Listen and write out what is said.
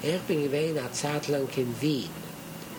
Ich bin gewesen eine Zeit lang in Wien.